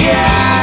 yeah.